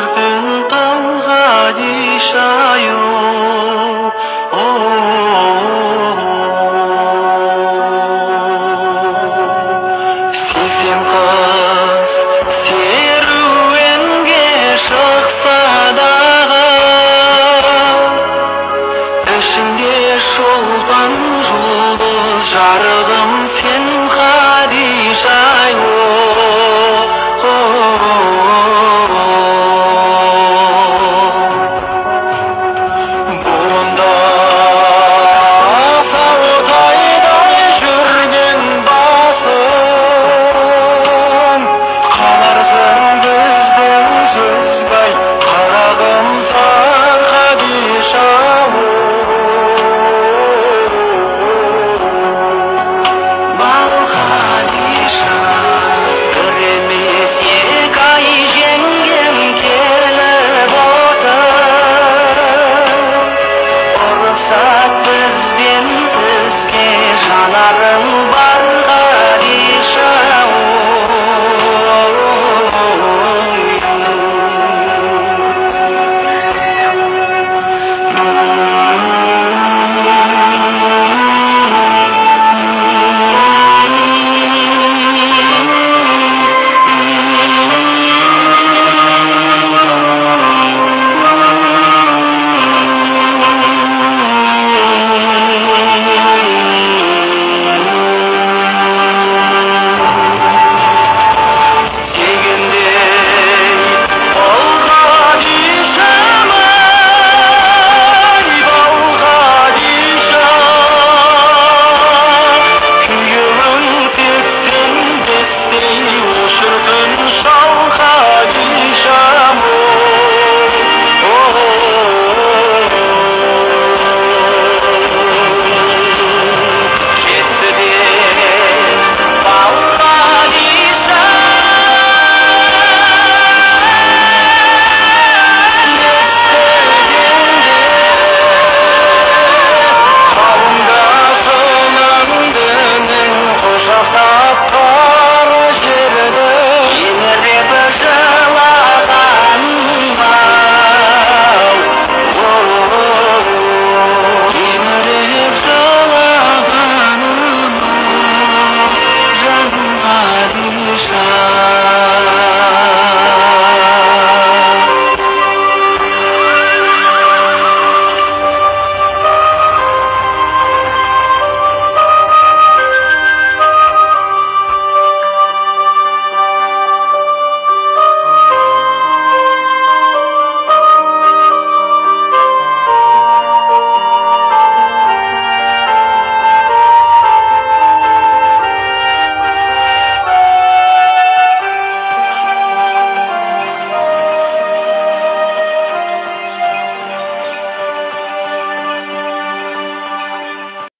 parte